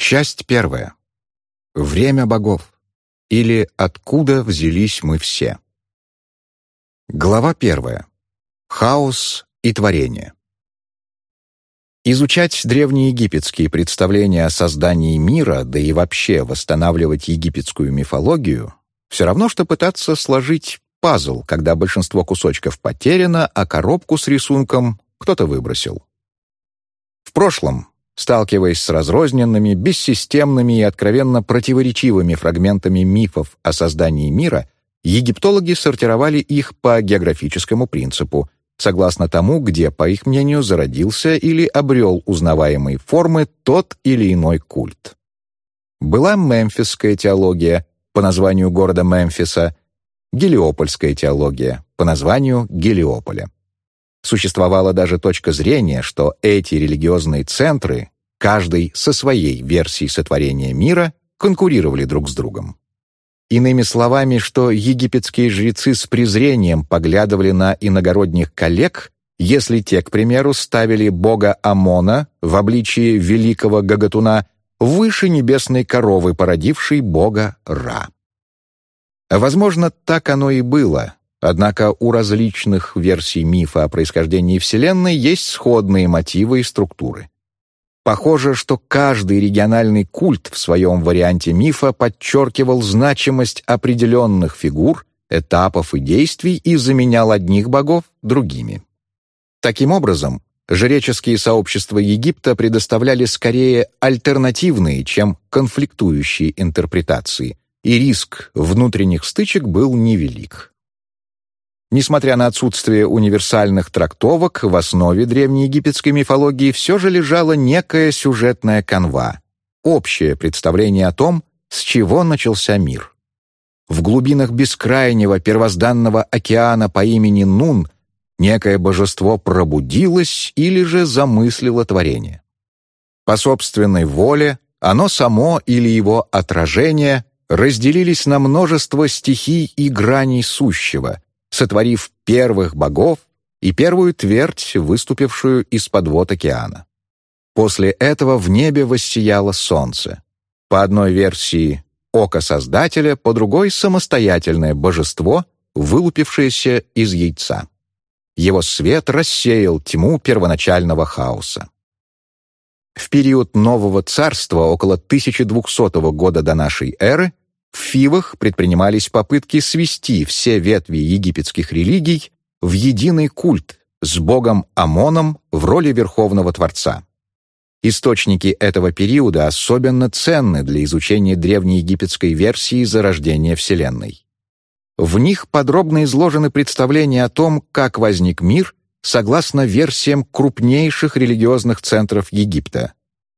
Часть первая. Время богов. Или «Откуда взялись мы все». Глава первая. Хаос и творение. Изучать древнеегипетские представления о создании мира, да и вообще восстанавливать египетскую мифологию, все равно, что пытаться сложить пазл, когда большинство кусочков потеряно, а коробку с рисунком кто-то выбросил. В прошлом, сталкиваясь с разрозненными, бессистемными и откровенно противоречивыми фрагментами мифов о создании мира, египтологи сортировали их по географическому принципу — согласно тому, где, по их мнению, зародился или обрел узнаваемые формы тот или иной культ. Была мемфисская теология по названию города Мемфиса, гелиопольская теология по названию Гелиополя. Существовала даже точка зрения, что эти религиозные центры, каждый со своей версией сотворения мира, конкурировали друг с другом. Иными словами, что египетские жрецы с презрением поглядывали на иногородних коллег, если те, к примеру, ставили бога Амона в обличии великого Гагатуна выше небесной коровы, породившей бога Ра. Возможно, так оно и было, однако у различных версий мифа о происхождении Вселенной есть сходные мотивы и структуры. Похоже, что каждый региональный культ в своем варианте мифа подчеркивал значимость определенных фигур, этапов и действий и заменял одних богов другими. Таким образом, жреческие сообщества Египта предоставляли скорее альтернативные, чем конфликтующие интерпретации, и риск внутренних стычек был невелик. Несмотря на отсутствие универсальных трактовок, в основе древнеегипетской мифологии все же лежала некая сюжетная канва, общее представление о том, с чего начался мир. В глубинах бескрайнего первозданного океана по имени Нун некое божество пробудилось или же замыслило творение. По собственной воле оно само или его отражение разделились на множество стихий и граней сущего, сотворив первых богов и первую твердь, выступившую из-под вод океана. После этого в небе воссияло солнце. По одной версии — око Создателя, по другой — самостоятельное божество, вылупившееся из яйца. Его свет рассеял тьму первоначального хаоса. В период Нового Царства, около 1200 года до нашей эры, в Фивах предпринимались попытки свести все ветви египетских религий в единый культ с богом Амоном в роли верховного творца. Источники этого периода особенно ценны для изучения древнеегипетской версии зарождения Вселенной. В них подробно изложены представления о том, как возник мир согласно версиям крупнейших религиозных центров Египта.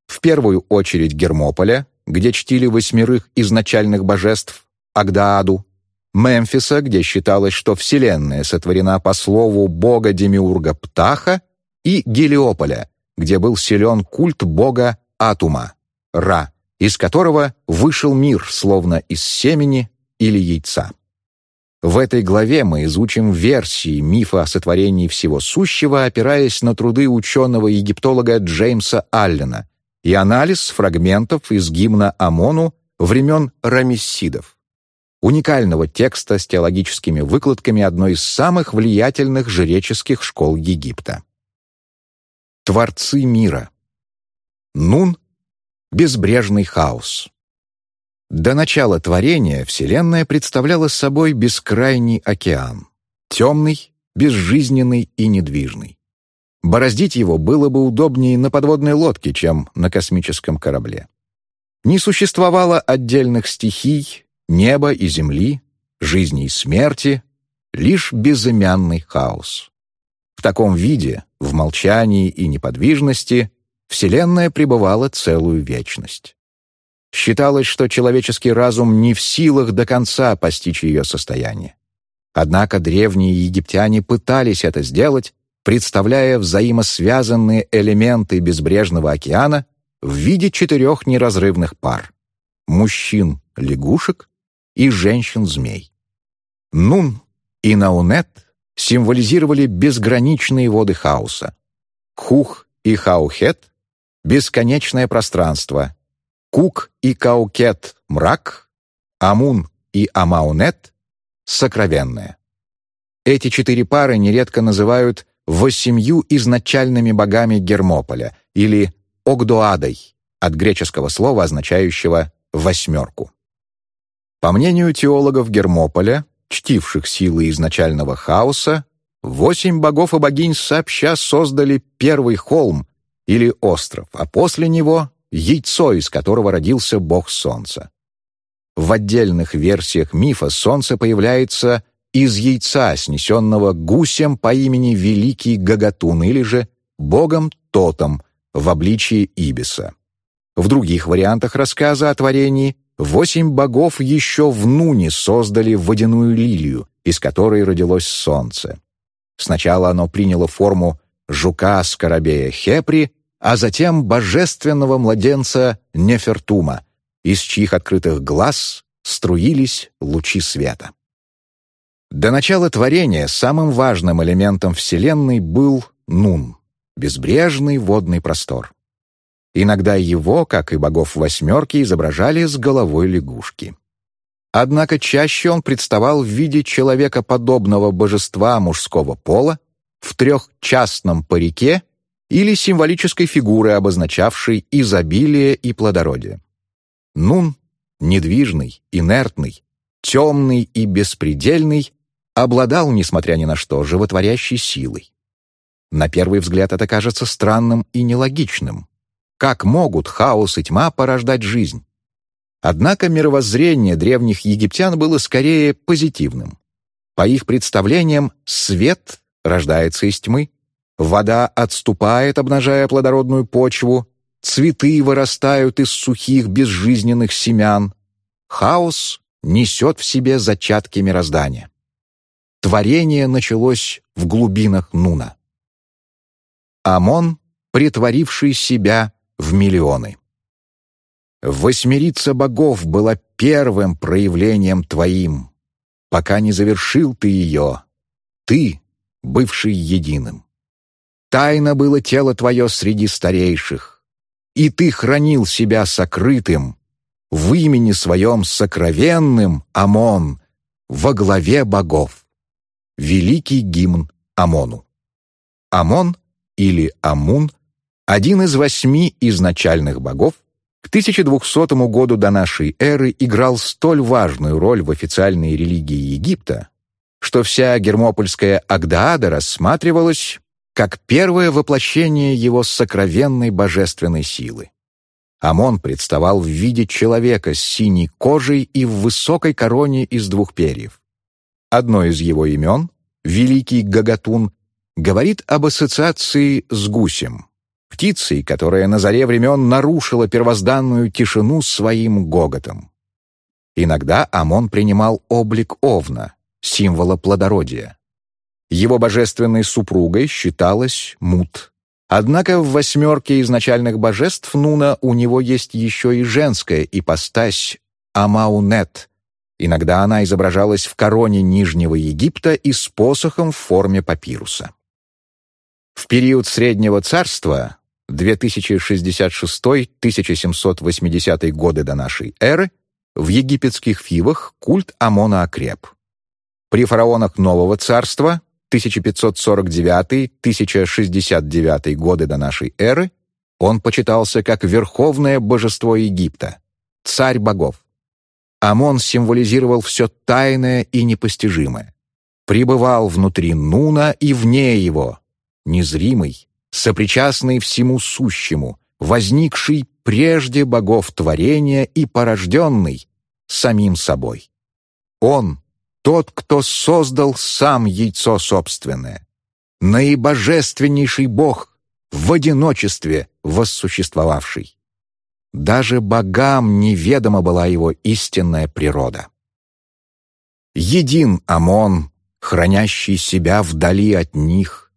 В первую очередь Гермополя, где чтили восьмерых изначальных божеств, Агдааду, Мемфиса, где считалось, что Вселенная сотворена по слову бога-демиурга Птаха, и Гелиополя, где был силен культ бога Атума, Ра, из которого вышел мир, словно из семени или яйца. В этой главе мы изучим версии мифа о сотворении всего сущего, опираясь на труды ученого-египтолога Джеймса Аллена, и анализ фрагментов из гимна Амону времен Рамессидов, уникального текста с теологическими выкладками одной из самых влиятельных жреческих школ Египта. Творцы мира. Нун — безбрежный хаос. До начала творения Вселенная представляла собой бескрайний океан, темный, безжизненный и недвижный. Бороздить его было бы удобнее на подводной лодке, чем на космическом корабле. Не существовало отдельных стихий, неба и земли, жизни и смерти, лишь безымянный хаос. В таком виде, в молчании и неподвижности, Вселенная пребывала целую вечность. Считалось, что человеческий разум не в силах до конца постичь ее состояние. Однако древние египтяне пытались это сделать, представляя взаимосвязанные элементы безбрежного океана в виде четырех неразрывных пар — мужчин-лягушек и женщин-змей. Нун и Наунет символизировали безграничные воды хаоса. Хух и Хаухет — бесконечное пространство, Кук и Каукет — мрак, Амун и Амаунет — сокровенное. Эти четыре пары нередко называют восемью изначальными богами Гермополя или Огдоадой, от греческого слова, означающего «восьмерку». По мнению теологов Гермополя, чтивших силы изначального хаоса, восемь богов и богинь сообща создали первый холм или остров, а после него — яйцо, из которого родился бог солнца. В отдельных версиях мифа солнце появляется из яйца, снесенного гусем по имени Великий Гагатун или же богом Тотом в обличии Ибиса. В других вариантах рассказа о творении восемь богов еще в Нуне создали водяную лилию, из которой родилось солнце. Сначала оно приняло форму жука-скоробея Хепри, а затем божественного младенца Нефертума, из чьих открытых глаз струились лучи света. До начала творения самым важным элементом Вселенной был Нун — безбрежный водный простор. Иногда его, как и богов восьмерки, изображали с головой лягушки. Однако чаще он представал в виде человекоподобного божества мужского пола в трехчастном парике или символической фигуры, обозначавшей изобилие и плодородие. Нун, недвижный, инертный, темный и беспредельный, обладал, несмотря ни на что, животворящей силой. На первый взгляд это кажется странным и нелогичным. Как могут хаос и тьма порождать жизнь? Однако мировоззрение древних египтян было скорее позитивным. По их представлениям, свет рождается из тьмы, вода отступает, обнажая плодородную почву, цветы вырастают из сухих безжизненных семян, хаос несет в себе зачатки мироздания. Творение началось в глубинах Нуна. Амон, притворивший себя в миллионы. Восьмерица богов была первым проявлением твоим, пока не завершил ты ее, ты, бывший единым. Тайно было тело твое среди старейших, и ты хранил себя сокрытым, в имени своем сокровенным, Амон, во главе богов. Великий гимн Амону. Амон или Амун один из восьми изначальных богов, к 1200 году до нашей эры играл столь важную роль в официальной религии Египта, что вся гермопольская Агдаада рассматривалась как первое воплощение его сокровенной божественной силы. Амон представал в виде человека с синей кожей и в высокой короне из двух перьев. Одно из его имен, Великий Гагатун, говорит об ассоциации с гусем птицей, которая на заре времен нарушила первозданную тишину своим гоготом. Иногда Амон принимал облик овна, символа плодородия. Его божественной супругой считалась Мут. Однако в восьмерке изначальных божеств Нуна у него есть еще и женская ипостась Амаунет. Иногда она изображалась в короне Нижнего Египта и с посохом в форме папируса. В период Среднего Царства 2066-1780 годы до нашей эры, в египетских фивах культ Амона окреп. При фараонах Нового царства 1549-1069 годы до нашей эры он почитался как верховное божество Египта, царь богов. Амон символизировал все тайное и непостижимое. Пребывал внутри Нуна и вне его, незримый, сопричастный всему сущему, возникший прежде богов творения и порожденный самим собой. Он — тот, кто создал сам яйцо собственное, наибожественнейший бог, в одиночестве воссуществовавший. Даже богам неведома была его истинная природа. Един Амон, хранящий себя вдали от них,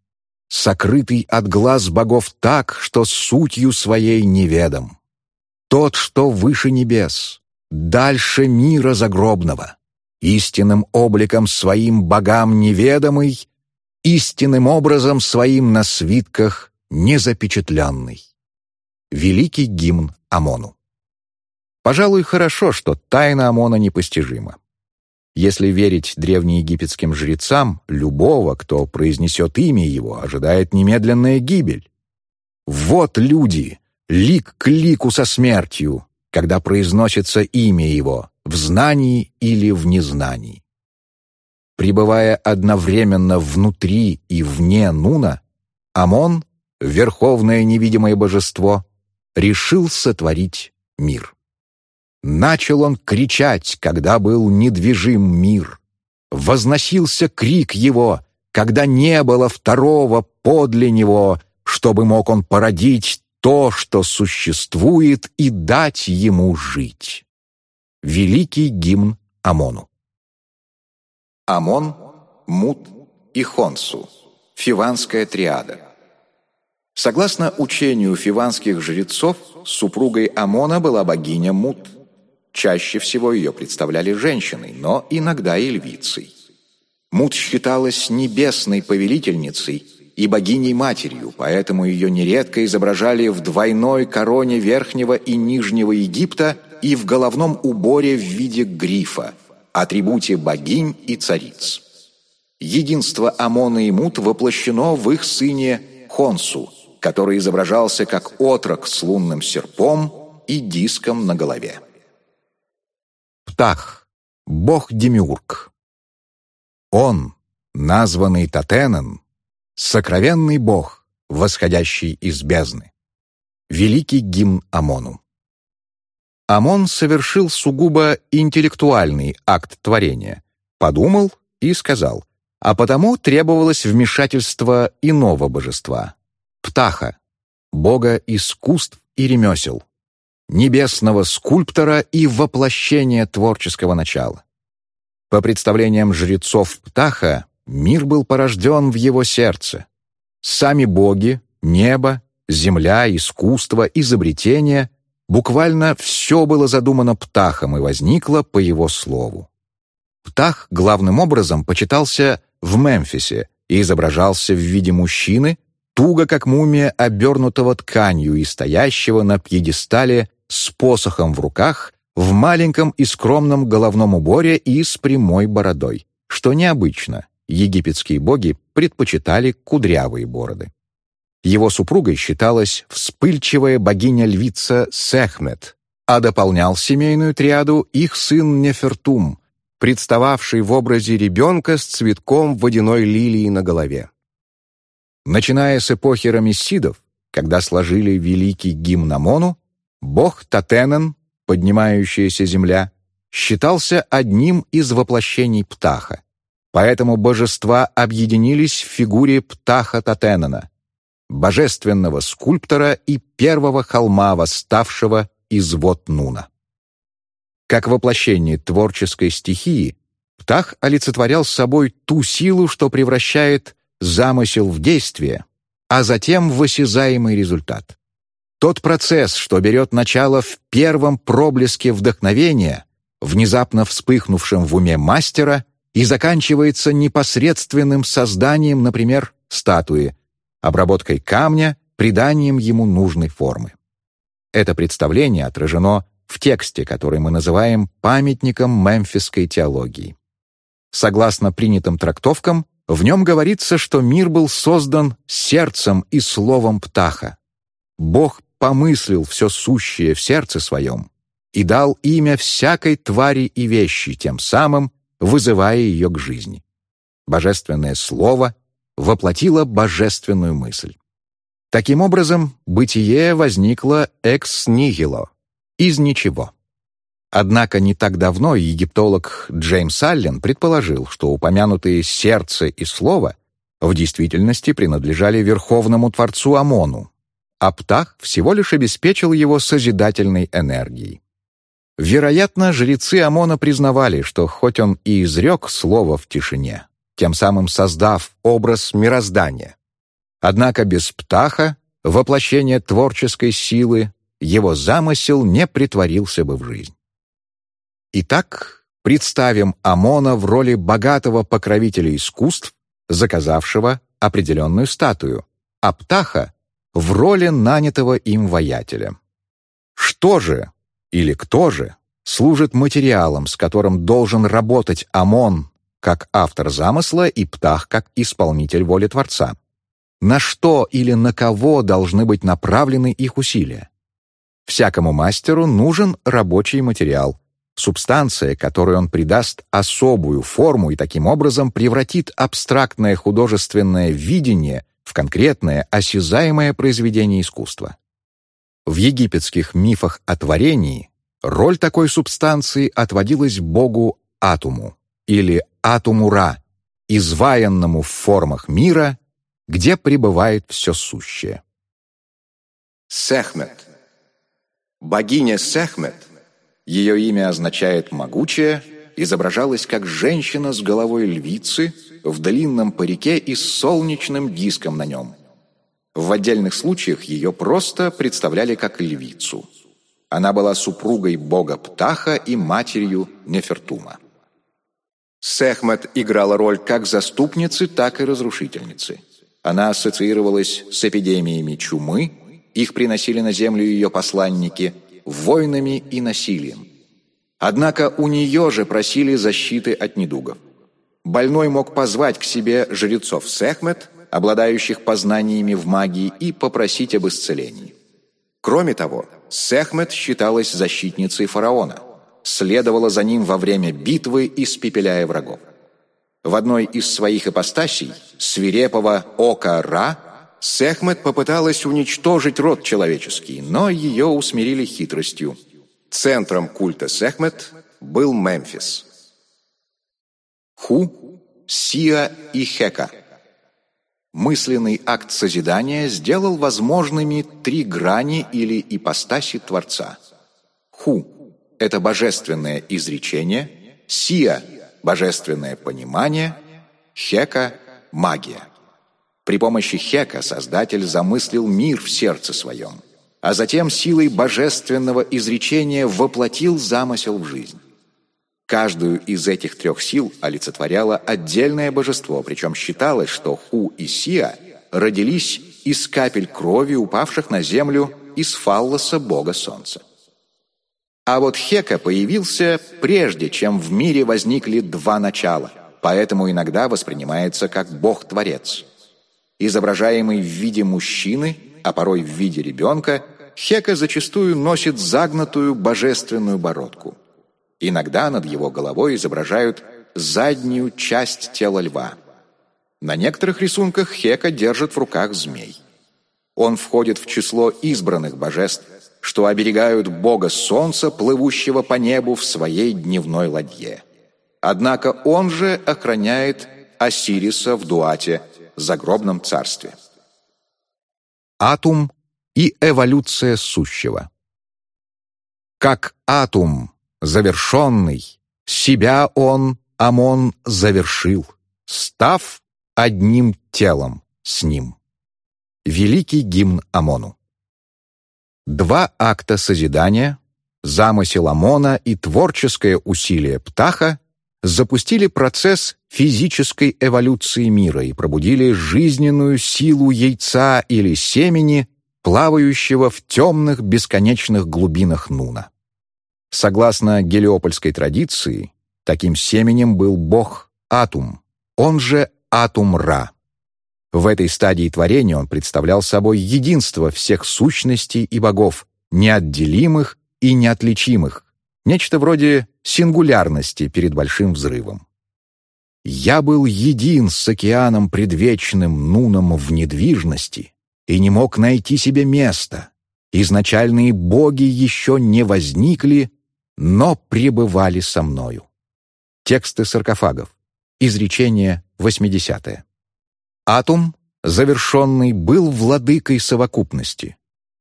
сокрытый от глаз богов так, что сутью своей неведом. Тот, что выше небес, дальше мира загробного, истинным обликом своим богам неведомый, истинным образом своим на свитках незапечатленный. Великий гимн Амону. Пожалуй, хорошо, что тайна Амона непостижима. Если верить древнеегипетским жрецам, любого, кто произнесет имя его, ожидает немедленная гибель. Вот люди, лик к лику со смертью, когда произносится имя его, в знании или в незнании. Пребывая одновременно внутри и вне Нуна, Амон, верховное невидимое божество, решил сотворить мир. Начал он кричать, когда был недвижим мир. Возносился крик его, когда не было второго подле него, чтобы мог он породить то, что существует, и дать ему жить. Великий гимн Амону. Амон, Мут и Хонсу. Фиванская триада. Согласно учению фиванских жрецов, супругой Амона была богиня Мут. Чаще всего ее представляли женщиной, но иногда и львицей. Мут считалась небесной повелительницей и богиней-матерью, поэтому ее нередко изображали в двойной короне Верхнего и Нижнего Египта и в головном уборе в виде грифа – атрибуте богинь и цариц. Единство Амона и Мут воплощено в их сыне Хонсу, который изображался как отрок с лунным серпом и диском на голове. Птах, бог-демиург. Он, названный Татенен, сокровенный бог, восходящий из бездны. Великий гимн Амону. Амон совершил сугубо интеллектуальный акт творения. Подумал и сказал, а потому требовалось вмешательство иного божества — Птаха, бога искусств и ремесел, небесного скульптора и воплощения творческого начала. По представлениям жрецов Птаха, мир был порожден в его сердце. Сами боги, небо, земля, искусство, изобретения Буквально все было задумано Птахом и возникло по его слову. Птах главным образом почитался в Мемфисе и изображался в виде мужчины, туго как мумия, обернутого тканью и стоящего на пьедестале с посохом в руках, в маленьком и скромном головном уборе и с прямой бородой, что необычно. Египетские боги предпочитали кудрявые бороды. Его супругой считалась вспыльчивая богиня-львица Сехмет, а дополнял семейную триаду их сын Нефертум, представавший в образе ребенка с цветком водяной лилии на голове. Начиная с эпохи Рамессидов, когда сложили великий гимн Амону, бог Татенен, поднимающаяся земля, считался одним из воплощений Птаха. Поэтому божества объединились в фигуре Птаха Татенена, божественного скульптора и первого холма, восставшего из вод Нуна. Как воплощение творческой стихии, Птах олицетворял собой ту силу, что превращает замысел в действие, а затем в осязаемый результат. Тот процесс, что берет начало в первом проблеске вдохновения, внезапно вспыхнувшем в уме мастера, и заканчивается непосредственным созданием, например, статуи, обработкой камня, приданием ему нужной формы. Это представление отражено в тексте, который мы называем памятником мемфисской теологии. Согласно принятым трактовкам, в нем говорится, что мир был создан сердцем и словом птаха. Бог помыслил все сущее в сердце своем и дал имя всякой твари и вещи, тем самым вызывая ее к жизни. Божественное Слово воплотила божественную мысль. Таким образом, бытие возникло экс нигило, из ничего. Однако не так давно египтолог Джеймс Аллен предположил, что упомянутые сердце и слово в действительности принадлежали Верховному Творцу Амону, а Птах всего лишь обеспечил его созидательной энергией. Вероятно, жрецы Амона признавали, что хоть он и изрек слово в тишине, тем самым создав образ мироздания. Однако без птаха, воплощения творческой силы, его замысел не притворился бы в жизнь. Итак, представим Амона в роли богатого покровителя искусств, заказавшего определенную статую, а Птаха — в роли нанятого им воятеля. Что же, Или кто же служит материалом, с которым должен работать Амон как автор замысла и Птах как исполнитель воли Творца? На что или на кого должны быть направлены их усилия? Всякому мастеру нужен рабочий материал, субстанция, которой он придаст особую форму и таким образом превратит абстрактное художественное видение в конкретное осязаемое произведение искусства. В египетских мифах о творении роль такой субстанции отводилась богу Атуму или Атумура, изваянному в формах мира, где пребывает все сущее. Сехмет. Богиня Сехмет, ее имя означает «могучая», изображалась как женщина с головой львицы в длинном парике и с солнечным диском на нем. В отдельных случаях ее просто представляли как львицу. Она была супругой бога Птаха и матерью Нефертума. Сехмет играла роль как заступницы, так и разрушительницы. Она ассоциировалась с эпидемиями чумы, их приносили на землю ее посланники, войнами и насилием. Однако у нее же просили защиты от недугов. Больной мог позвать к себе жрецов Сехмет, обладающих познаниями в магии, и попросить об исцелении. Кроме того, Сехмет считалась защитницей фараона, следовала за ним во время битвы, испепеляя врагов. В одной из своих ипостасей, свирепого ока Ра, Сехмет попыталась уничтожить род человеческий, но ее усмирили хитростью. Центром культа Сехмет был Мемфис. Ху, Сиа и Хека. Мысленный акт созидания сделал возможными три грани или ипостаси Творца. Ху – это божественное изречение, Сиа – божественное понимание, Хека – магия. При помощи Хека Создатель замыслил мир в сердце своем, а затем силой божественного изречения воплотил замысел в жизнь. Каждую из этих трех сил олицетворяло отдельное божество, причем считалось, что Ху и Сиа родились из капель крови, упавших на землю из фаллоса бога солнца. А вот Хека появился прежде, чем в мире возникли два начала, поэтому иногда воспринимается как бог-творец. Изображаемый в виде мужчины, а порой в виде ребенка, Хека зачастую носит загнутую божественную бородку – Иногда над его головой изображают заднюю часть тела льва. На некоторых рисунках Хека держит в руках змей. Он входит в число избранных божеств, что оберегают бога солнца, плывущего по небу в своей дневной ладье. Однако он же охраняет Осириса в Дуате, загробном царстве. Атум и эволюция сущего Как атум завершенный. Себя он, Амон, завершил, став одним телом с ним. Великий гимн Амону. Два акта созидания, замысел Амона и творческое усилие Птаха запустили процесс физической эволюции мира и пробудили жизненную силу яйца или семени, плавающего в темных бесконечных глубинах Нуна. Согласно гелиопольской традиции, таким семенем был бог Атум, он же Атум-Ра. В этой стадии творения он представлял собой единство всех сущностей и богов, неотделимых и неотличимых, нечто вроде сингулярности перед большим взрывом. «Я был един с океаном предвечным Нуном в недвижности и не мог найти себе места. Изначальные боги еще не возникли, но пребывали со мною. Тексты саркофагов. Изречение 80. -е. Атум, завершенный, был владыкой совокупности,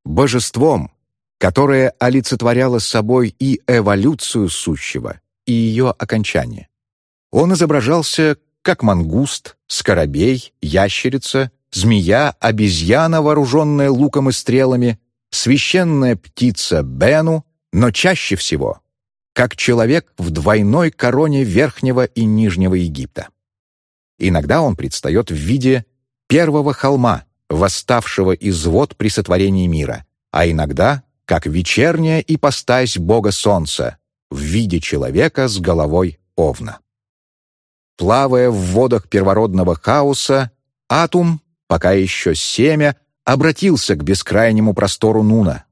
божеством, которое олицетворяло собой и эволюцию сущего, и ее окончание. Он изображался как мангуст, скоробей, ящерица, змея, обезьяна, вооруженная луком и стрелами, священная птица Бену, но чаще всего как человек в двойной короне Верхнего и Нижнего Египта. Иногда он предстает в виде первого холма, восставшего из вод при сотворении мира, а иногда как вечерняя ипостась бога солнца в виде человека с головой овна. Плавая в водах первородного хаоса, Атум, пока еще семя, обратился к бескрайнему простору Нуна.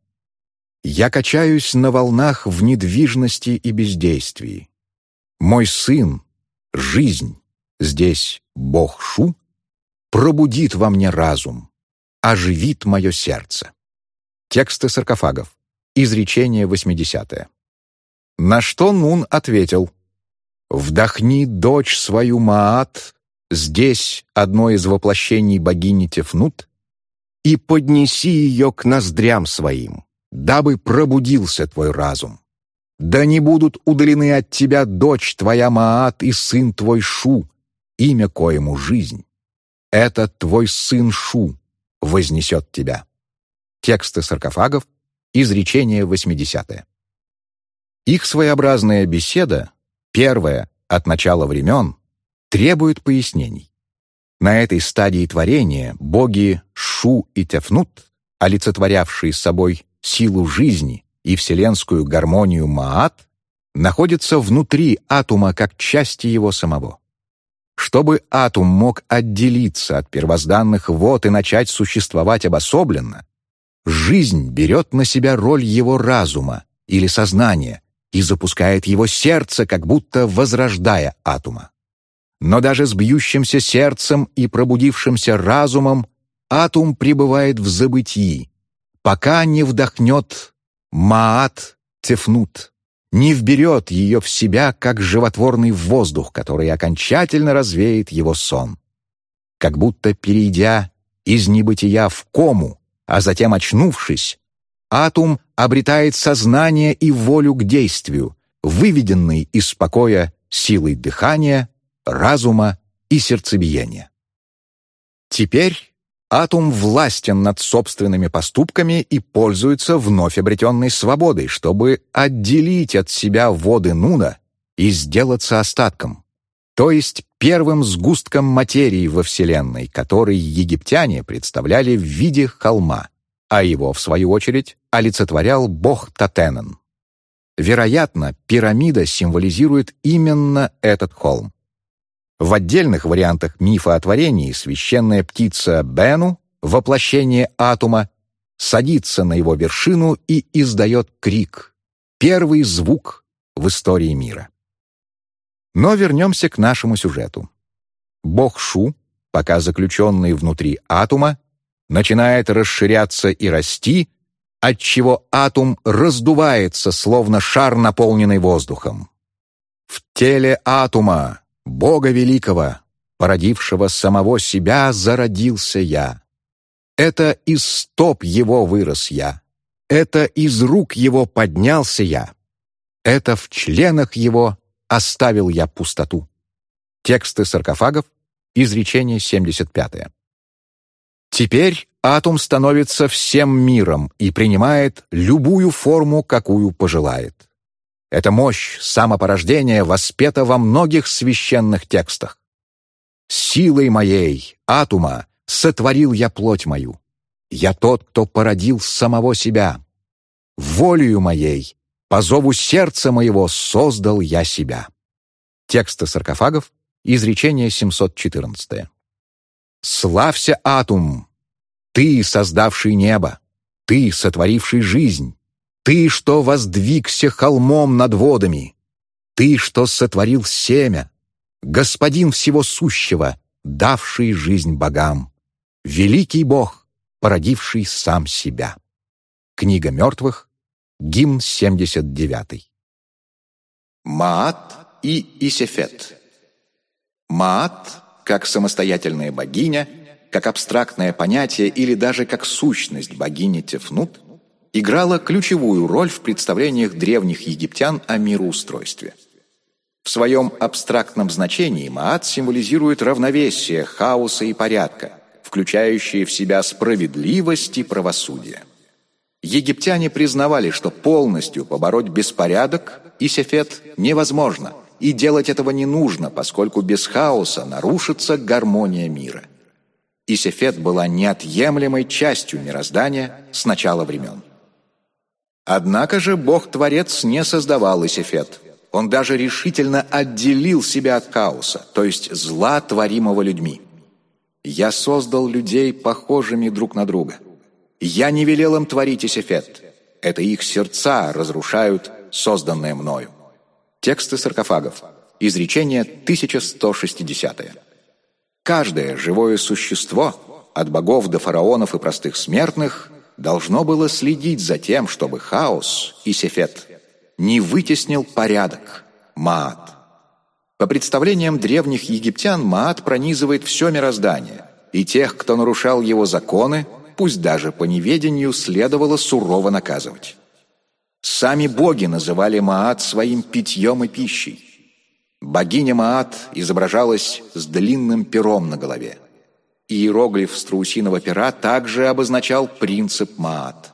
«Я качаюсь на волнах в недвижности и бездействии. Мой сын, жизнь, здесь Бог Шу, пробудит во мне разум, оживит мое сердце». Тексты саркофагов. Изречение 80 На что Нун ответил, «Вдохни, дочь свою Маат, здесь одно из воплощений богини Тефнут, и поднеси ее к ноздрям своим, дабы пробудился твой разум. Да не будут удалены от тебя дочь твоя Маат и сын твой Шу, имя коему жизнь. Это твой сын Шу вознесет тебя. Тексты саркофагов, изречение 80 Их своеобразная беседа, первая от начала времен, требует пояснений. На этой стадии творения боги Шу и Тефнут, олицетворявшие собой силу жизни и вселенскую гармонию Маат, находятся внутри атома как части его самого. Чтобы атом мог отделиться от первозданных вод и начать существовать обособленно, жизнь берет на себя роль его разума или сознания и запускает его сердце, как будто возрождая атома. Но даже с бьющимся сердцем и пробудившимся разумом атум пребывает в забытии, пока не вдохнет маат тефнут, не вберет ее в себя, как животворный воздух, который окончательно развеет его сон. Как будто перейдя из небытия в кому, а затем очнувшись, атум обретает сознание и волю к действию, выведенный из покоя силой дыхания разума и сердцебиения. Теперь атом властен над собственными поступками и пользуется вновь обретенной свободой, чтобы отделить от себя воды Нуна и сделаться остатком, то есть первым сгустком материи во Вселенной, который египтяне представляли в виде холма, а его, в свою очередь, олицетворял бог Татенен. Вероятно, пирамида символизирует именно этот холм. В отдельных вариантах мифа о творении священная птица Бену, воплощение атома, садится на его вершину и издает крик, первый звук в истории мира. Но вернемся к нашему сюжету. Бог Шу, пока заключенный внутри атома, начинает расширяться и расти, отчего атом раздувается, словно шар, наполненный воздухом. В теле атома Бога Великого, породившего самого себя, зародился я. Это из стоп его вырос я. Это из рук его поднялся я. Это в членах его оставил я пустоту. Тексты саркофагов, изречение 75. Теперь атом становится всем миром и принимает любую форму, какую пожелает. Эта мощь самопорождения воспета во многих священных текстах. «Силой моей, атума, сотворил я плоть мою. Я тот, кто породил самого себя. Волею моей, по зову сердца моего создал я себя». Тексты саркофагов, изречение 714. «Славься, атум! Ты, создавший небо! Ты, сотворивший жизнь! Ты, что воздвигся холмом над водами, Ты, что сотворил семя, Господин всего сущего, давший жизнь богам, Великий Бог, породивший сам себя. Книга мертвых, гимн 79. Маат и Исефет Маат, как самостоятельная богиня, как абстрактное понятие или даже как сущность богини Тефнут – играла ключевую роль в представлениях древних египтян о мироустройстве. В своем абстрактном значении Маат символизирует равновесие, хаоса и порядка, включающие в себя справедливость и правосудие. Египтяне признавали, что полностью побороть беспорядок и сефет невозможно, и делать этого не нужно, поскольку без хаоса нарушится гармония мира. Исефет была неотъемлемой частью мироздания с начала времен. Однако же Бог-творец не создавал Исефет. Он даже решительно отделил себя от хаоса, то есть зла, творимого людьми. «Я создал людей, похожими друг на друга. Я не велел им творить Исефет. Это их сердца разрушают созданное мною». Тексты саркофагов. Изречение 1160. Каждое живое существо, от богов до фараонов и простых смертных, должно было следить за тем, чтобы хаос и сефет не вытеснил порядок, маат. По представлениям древних египтян, маат пронизывает все мироздание, и тех, кто нарушал его законы, пусть даже по неведению, следовало сурово наказывать. Сами боги называли маат своим питьем и пищей. Богиня Маат изображалась с длинным пером на голове. Иероглиф страусиного пера также обозначал принцип Маат.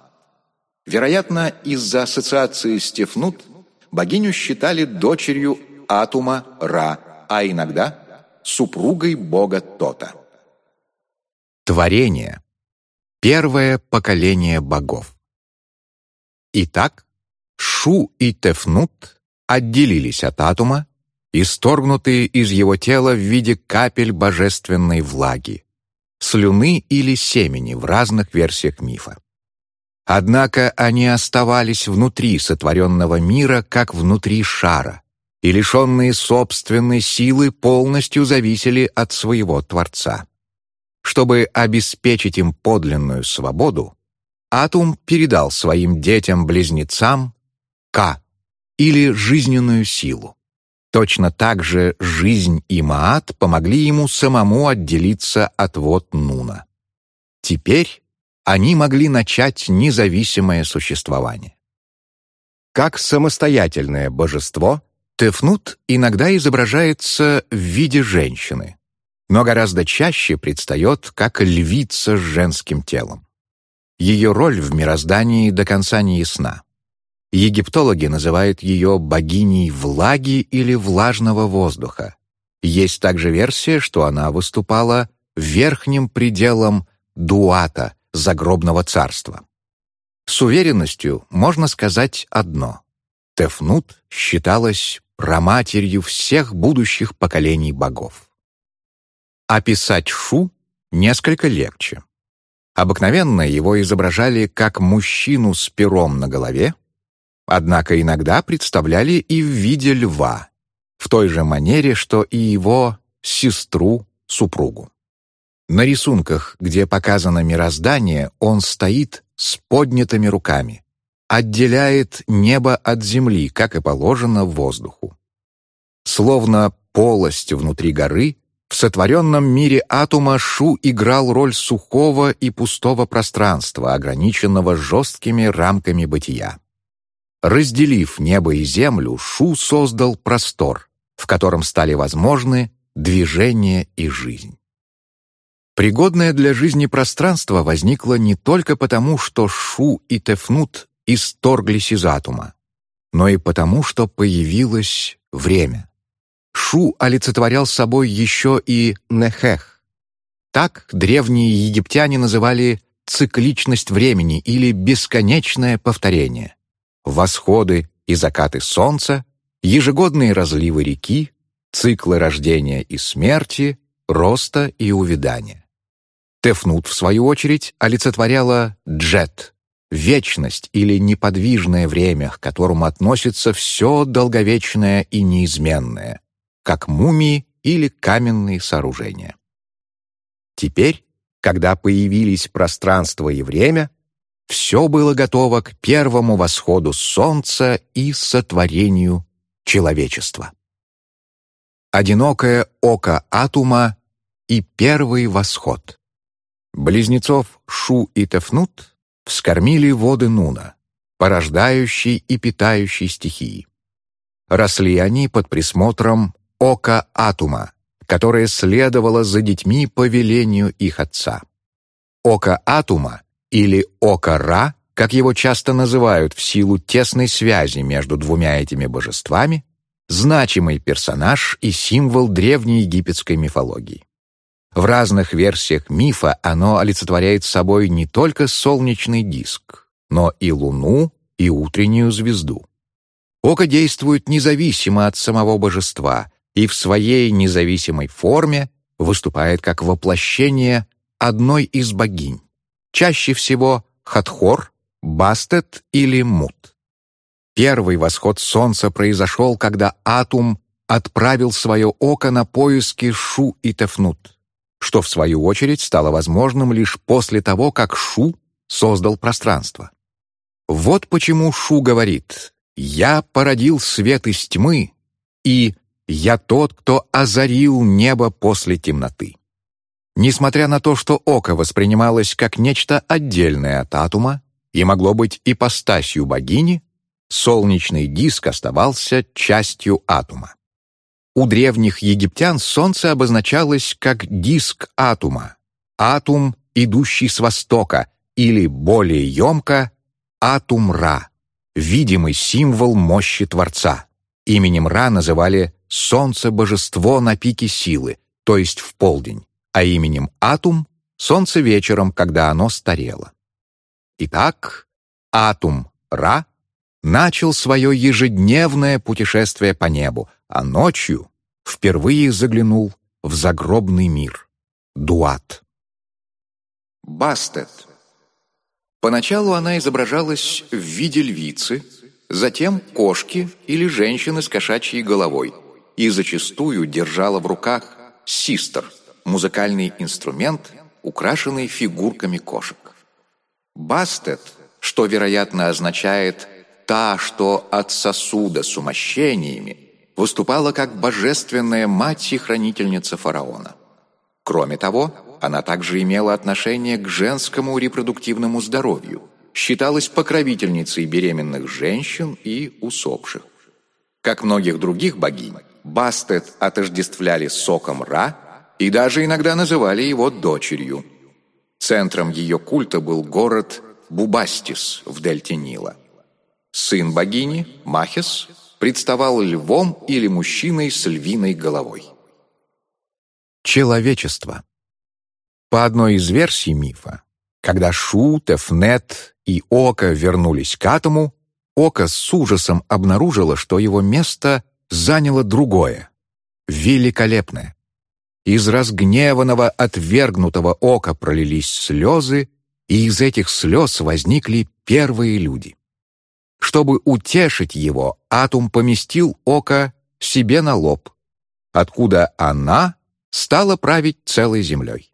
Вероятно, из-за ассоциации с Тефнут богиню считали дочерью Атума Ра, а иногда супругой бога Тота. Творение. Первое поколение богов. Итак, Шу и Тефнут отделились от Атума исторгнутые из его тела в виде капель божественной влаги, слюны или семени в разных версиях мифа. Однако они оставались внутри сотворенного мира, как внутри шара, и лишенные собственной силы полностью зависели от своего Творца. Чтобы обеспечить им подлинную свободу, Атум передал своим детям-близнецам Ка, или жизненную силу. Точно так же жизнь и Маат помогли ему самому отделиться от вод Нуна. Теперь они могли начать независимое существование. Как самостоятельное божество, Тефнут иногда изображается в виде женщины, но гораздо чаще предстает как львица с женским телом. Ее роль в мироздании до конца не ясна. Египтологи называют ее богиней влаги или влажного воздуха. Есть также версия, что она выступала верхним пределом дуата, загробного царства. С уверенностью можно сказать одно. Тефнут считалась праматерью всех будущих поколений богов. Описать Шу несколько легче. Обыкновенно его изображали как мужчину с пером на голове, однако иногда представляли и в виде льва, в той же манере, что и его сестру-супругу. На рисунках, где показано мироздание, он стоит с поднятыми руками, отделяет небо от земли, как и положено воздуху. Словно полость внутри горы, в сотворенном мире атома Шу играл роль сухого и пустого пространства, ограниченного жесткими рамками бытия. Разделив небо и землю, Шу создал простор, в котором стали возможны движение и жизнь. Пригодное для жизни пространство возникло не только потому, что Шу и Тефнут исторглись из атома, но и потому, что появилось время. Шу олицетворял собой еще и Нехех. Так древние египтяне называли цикличность времени или бесконечное повторение восходы и закаты солнца, ежегодные разливы реки, циклы рождения и смерти, роста и увядания. Тефнут, в свою очередь, олицетворяла джет — вечность или неподвижное время, к которому относится все долговечное и неизменное, как мумии или каменные сооружения. Теперь, когда появились пространство и время, все было готово к первому восходу солнца и сотворению человечества. Одинокое око Атума и первый восход. Близнецов Шу и Тефнут вскормили воды Нуна, порождающей и питающей стихии. Росли они под присмотром ока Атума, которое следовало за детьми по велению их отца. Око Атума или Ока-Ра, как его часто называют в силу тесной связи между двумя этими божествами, значимый персонаж и символ древнеегипетской мифологии. В разных версиях мифа оно олицетворяет собой не только солнечный диск, но и Луну, и утреннюю звезду. Око действует независимо от самого божества и в своей независимой форме выступает как воплощение одной из богинь, чаще всего Хатхор, Бастет или Мут. Первый восход солнца произошел, когда Атум отправил свое око на поиски Шу и Тефнут, что, в свою очередь, стало возможным лишь после того, как Шу создал пространство. Вот почему Шу говорит «Я породил свет из тьмы» и «Я тот, кто озарил небо после темноты». Несмотря на то, что око воспринималось как нечто отдельное от атома и могло быть ипостасью богини, солнечный диск оставался частью атома. У древних египтян солнце обозначалось как диск атома, атум, идущий с востока, или, более емко, атум-ра, видимый символ мощи Творца. Именем Ра называли солнце-божество на пике силы, то есть в полдень, а именем Атум — солнце вечером, когда оно старело. Итак, Атум-Ра начал свое ежедневное путешествие по небу, а ночью впервые заглянул в загробный мир — Дуат. Бастет. Поначалу она изображалась в виде львицы, затем кошки или женщины с кошачьей головой и зачастую держала в руках систер — музыкальный инструмент, украшенный фигурками кошек. Бастет, что, вероятно, означает «та, что от сосуда с умощениями», выступала как божественная мать и хранительница фараона. Кроме того, она также имела отношение к женскому репродуктивному здоровью, считалась покровительницей беременных женщин и усопших. Как многих других богинь, Бастет отождествляли соком Ра и даже иногда называли его дочерью. Центром ее культа был город Бубастис в дельте Нила. Сын богини, Махес, представал львом или мужчиной с львиной головой. Человечество. По одной из версий мифа, когда Шу, Тефнет и Ока вернулись к Атому, Ока с ужасом обнаружила, что его место заняло другое, великолепное. Из разгневанного, отвергнутого Ока пролились слезы, и из этих слез возникли первые люди. Чтобы утешить его, Атум поместил око себе на лоб, откуда она стала править целой землей.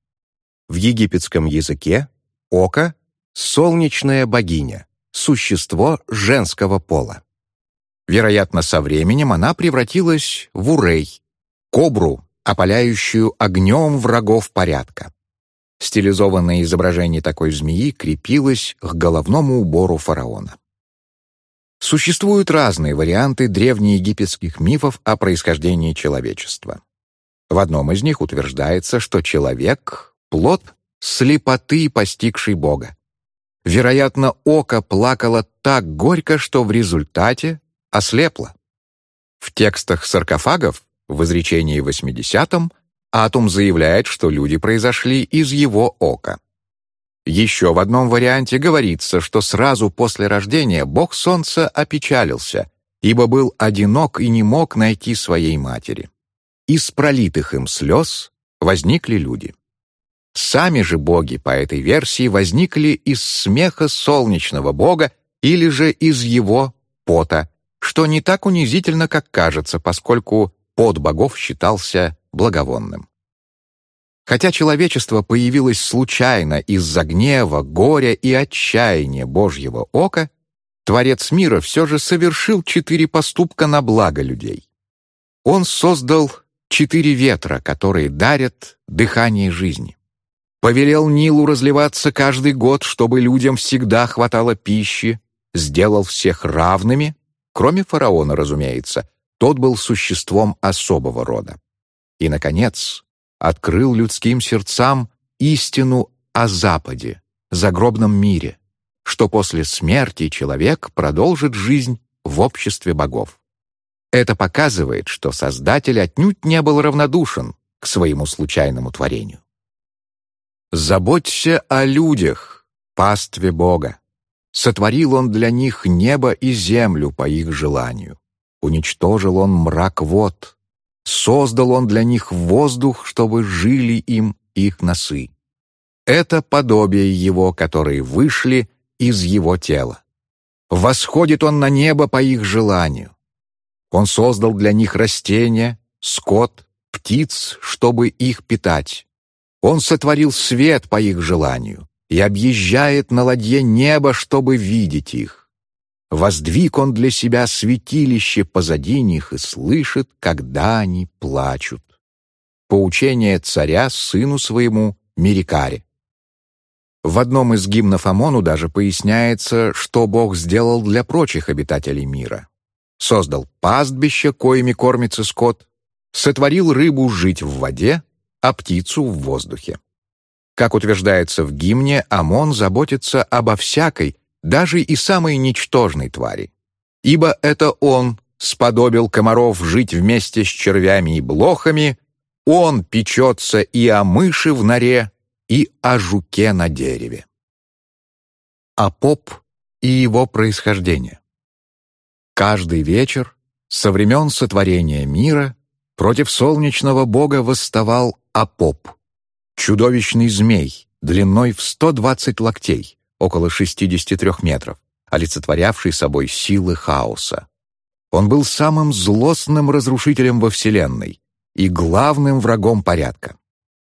В египетском языке око — солнечная богиня, существо женского пола. Вероятно, со временем она превратилась в урей, кобру, опаляющую огнем врагов порядка. Стилизованное изображение такой змеи крепилось к головному убору фараона. Существуют разные варианты древнеегипетских мифов о происхождении человечества. В одном из них утверждается, что человек — плод слепоты, постигший Бога. Вероятно, око плакало так горько, что в результате ослепло. В текстах саркофагов, в изречении 80 Атум заявляет, что люди произошли из его ока. Еще в одном варианте говорится, что сразу после рождения бог солнца опечалился, ибо был одинок и не мог найти своей матери. Из пролитых им слез возникли люди. Сами же боги по этой версии возникли из смеха солнечного бога или же из его пота, что не так унизительно, как кажется, поскольку пот богов считался благовонным. Хотя человечество появилось случайно из-за гнева, горя и отчаяния Божьего ока, Творец мира все же совершил четыре поступка на благо людей. Он создал четыре ветра, которые дарят дыхание жизни. Повелел Нилу разливаться каждый год, чтобы людям всегда хватало пищи, сделал всех равными, кроме фараона, разумеется, тот был существом особого рода. И, наконец, открыл людским сердцам истину о Западе, загробном мире, что после смерти человек продолжит жизнь в обществе богов. Это показывает, что Создатель отнюдь не был равнодушен к своему случайному творению. Заботься о людях, пастве Бога. Сотворил он для них небо и землю по их желанию. Уничтожил он мрак вод. Создал он для них воздух, чтобы жили им их носы. Это подобие его, которые вышли из его тела. Восходит он на небо по их желанию. Он создал для них растения, скот, птиц, чтобы их питать. Он сотворил свет по их желанию и объезжает на ладье небо, чтобы видеть их. Воздвиг он для себя святилище позади них и слышит, когда они плачут. Поучение царя сыну своему Мерикаре. В одном из гимнов Амону даже поясняется, что Бог сделал для прочих обитателей мира. Создал пастбище, коими кормится скот, сотворил рыбу жить в воде, а птицу в воздухе. Как утверждается в гимне, Амон заботится обо всякой, даже и самой ничтожной твари. Ибо это он сподобил комаров жить вместе с червями и блохами, он печется и о мыши в норе, и о жуке на дереве. А поп и его происхождение. Каждый вечер, со времен сотворения мира, против солнечного бога восставал Апоп, чудовищный змей, длиной в 120 локтей, около 63 метров, олицетворявший собой силы хаоса. Он был самым злостным разрушителем во Вселенной и главным врагом порядка.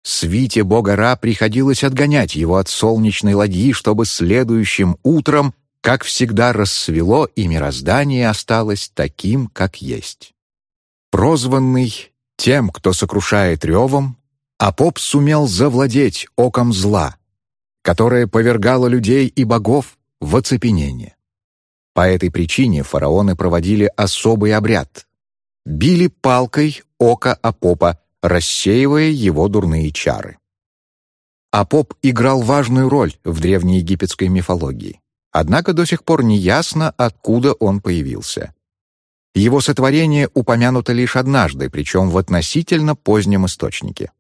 Свите бога Ра приходилось отгонять его от солнечной ладьи, чтобы следующим утром, как всегда, рассвело, и мироздание осталось таким, как есть. Прозванный тем, кто сокрушает ревом, Апоп сумел завладеть оком зла, которое повергало людей и богов в оцепенение. По этой причине фараоны проводили особый обряд. Били палкой око Апопа, рассеивая его дурные чары. Апоп играл важную роль в древнеегипетской мифологии. Однако до сих пор не ясно, откуда он появился. Его сотворение упомянуто лишь однажды, причем в относительно позднем источнике.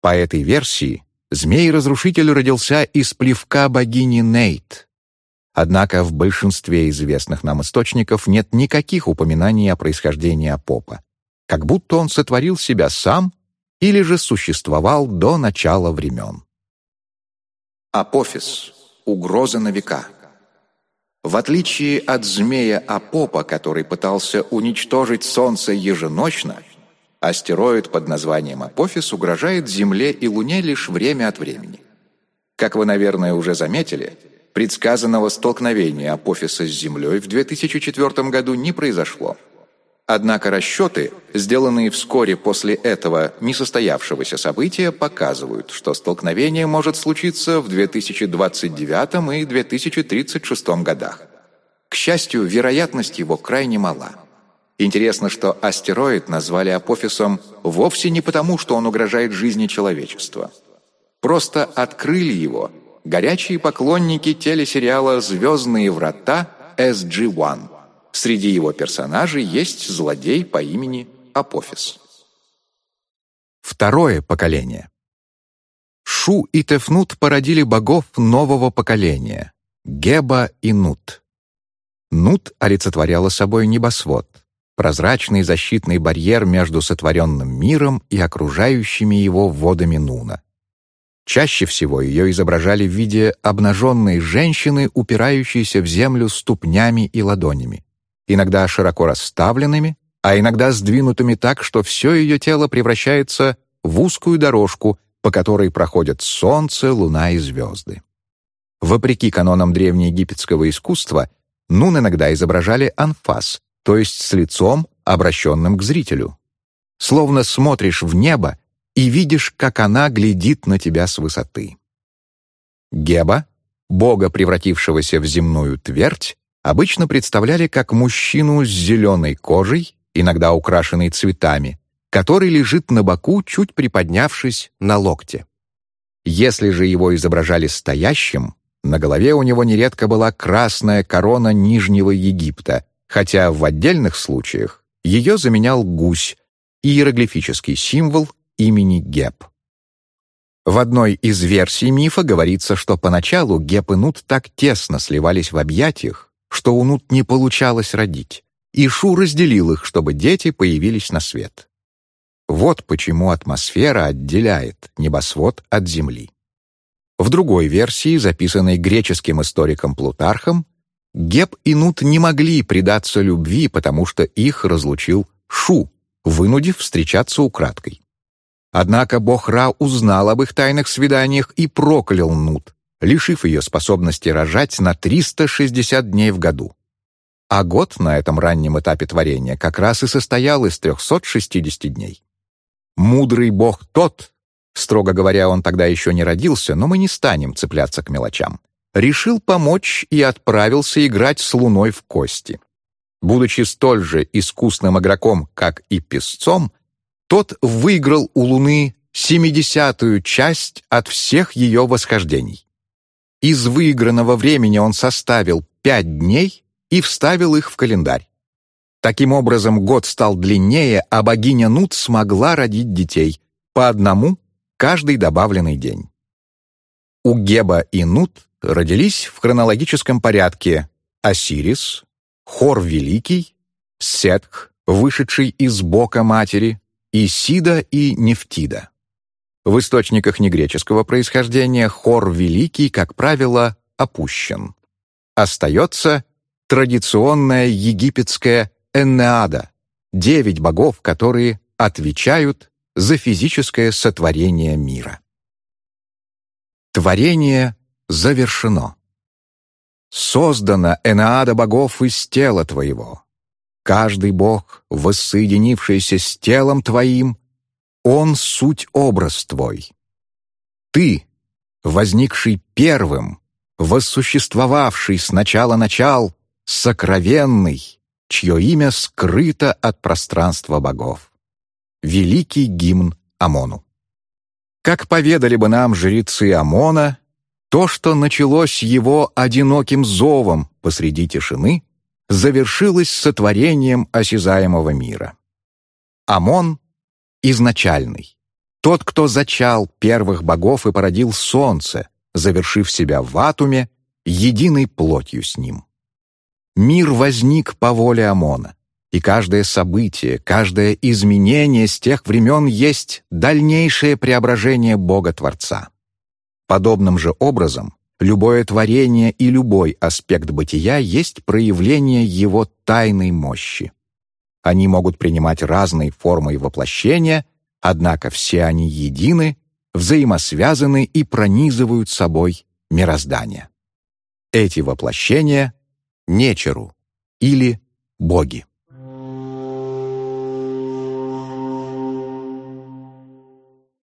По этой версии, змей-разрушитель родился из плевка богини Нейт. Однако в большинстве известных нам источников нет никаких упоминаний о происхождении Апопа как будто он сотворил себя сам или же существовал до начала времен. Апофис. Угроза на века. В отличие от змея Апопа, который пытался уничтожить Солнце еженочно, астероид под названием Апофис угрожает Земле и Луне лишь время от времени. Как вы, наверное, уже заметили, предсказанного столкновения Апофиса с Землей в 2004 году не произошло – Однако расчеты, сделанные вскоре после этого несостоявшегося события, показывают, что столкновение может случиться в 2029 и 2036 годах. К счастью, вероятность его крайне мала. Интересно, что астероид назвали Апофисом вовсе не потому, что он угрожает жизни человечества. Просто открыли его горячие поклонники телесериала «Звездные врата» SG-1. Среди его персонажей есть злодей по имени Апофис. Второе поколение. Шу и Тефнут породили богов нового поколения — Геба и Нут. Нут олицетворяла собой небосвод, прозрачный защитный барьер между сотворенным миром и окружающими его водами Нуна. Чаще всего ее изображали в виде обнаженной женщины, упирающейся в землю ступнями и ладонями иногда широко расставленными, а иногда сдвинутыми так, что все ее тело превращается в узкую дорожку, по которой проходят солнце, луна и звезды. Вопреки канонам древнеегипетского искусства, Нун иногда изображали анфас, то есть с лицом, обращенным к зрителю. Словно смотришь в небо и видишь, как она глядит на тебя с высоты. Геба, бога, превратившегося в земную твердь, обычно представляли как мужчину с зеленой кожей, иногда украшенной цветами, который лежит на боку, чуть приподнявшись на локте. Если же его изображали стоящим, на голове у него нередко была красная корона Нижнего Египта, хотя в отдельных случаях ее заменял гусь, иероглифический символ имени Геб. В одной из версий мифа говорится, что поначалу Геп и Нут так тесно сливались в объятиях, что у Нут не получалось родить, и Шу разделил их, чтобы дети появились на свет. Вот почему атмосфера отделяет небосвод от Земли. В другой версии, записанной греческим историком Плутархом, Геб и Нут не могли предаться любви, потому что их разлучил Шу, вынудив встречаться украдкой. Однако бог Ра узнал об их тайных свиданиях и проклял Нут, лишив ее способности рожать на 360 дней в году. А год на этом раннем этапе творения как раз и состоял из 360 дней. Мудрый бог тот, строго говоря, он тогда еще не родился, но мы не станем цепляться к мелочам, решил помочь и отправился играть с луной в кости. Будучи столь же искусным игроком, как и песцом, тот выиграл у луны семидесятую часть от всех ее восхождений. Из выигранного времени он составил пять дней и вставил их в календарь. Таким образом, год стал длиннее, а богиня Нут смогла родить детей, по одному каждый добавленный день. У Геба и Нут родились в хронологическом порядке Осирис, Хор Великий, Сетх, вышедший из бока матери, Исида и Нефтида. В источниках негреческого происхождения Хор Великий, как правило, опущен. Остается традиционная египетская Эннеада, девять богов, которые отвечают за физическое сотворение мира. Творение завершено. Создана Энеада богов из тела твоего. Каждый бог, воссоединившийся с телом твоим, он суть образ твой. Ты, возникший первым, воссуществовавший с начала начал, сокровенный, чье имя скрыто от пространства богов. Великий гимн Амону. Как поведали бы нам жрецы Амона, то, что началось его одиноким зовом посреди тишины, завершилось сотворением осязаемого мира. Амон — изначальный, тот, кто зачал первых богов и породил солнце, завершив себя в атуме, единой плотью с ним. Мир возник по воле Амона, и каждое событие, каждое изменение с тех времен есть дальнейшее преображение Бога-Творца. Подобным же образом, любое творение и любой аспект бытия есть проявление его тайной мощи. Они могут принимать разные формы воплощения, однако все они едины, взаимосвязаны и пронизывают собой мироздание. Эти воплощения — нечеру или боги.